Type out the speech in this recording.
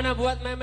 Mana buat meme?